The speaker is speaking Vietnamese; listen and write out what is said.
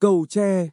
Cầu tre.